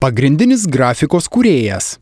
Pagrindinis grafikos kūrėjas.